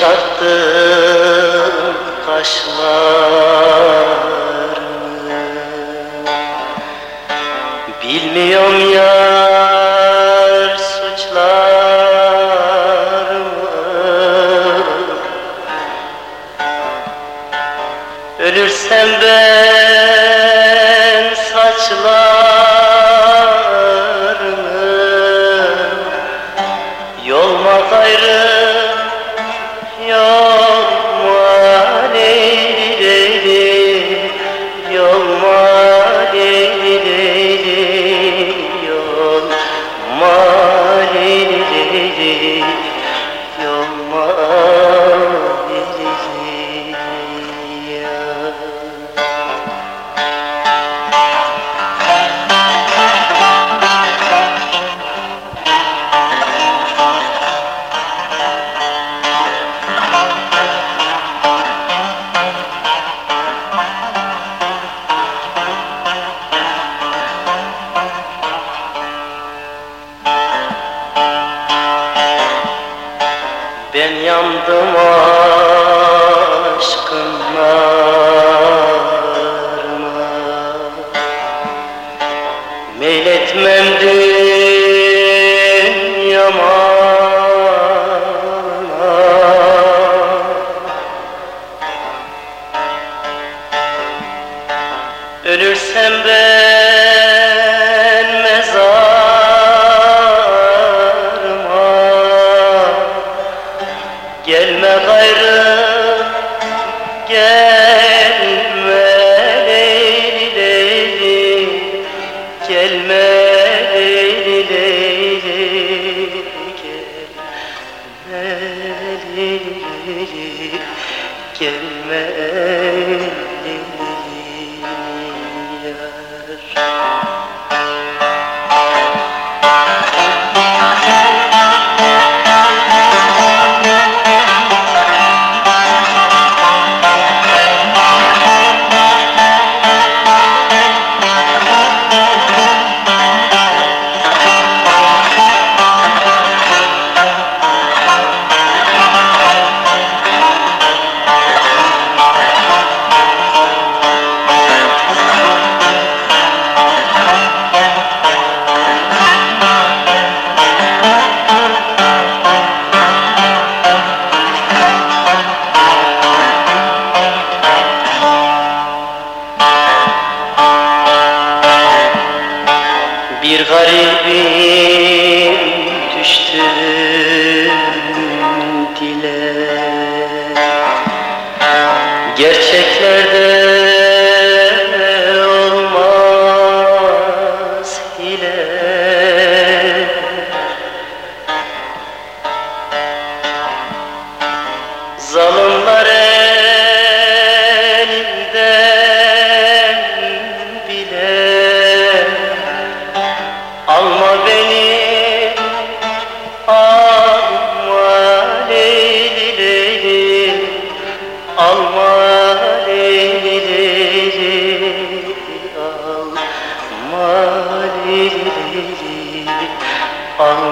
çarptım kaşlarını Bilmiyorum yar suçlarımı. Ölürsem ben Ben yandım aşkın narına Meyletmem dünyama Ölürsem ben gayrı gelme leyli leyli Gelme leyli leyli Gelme garibim düştü Leyli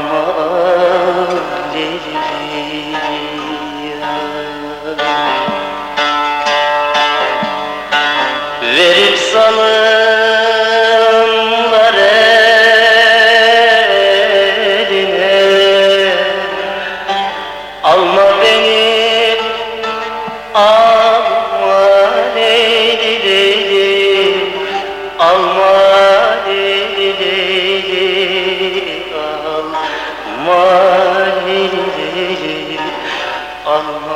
Verip zalimler eline. Alma beni, alma Aman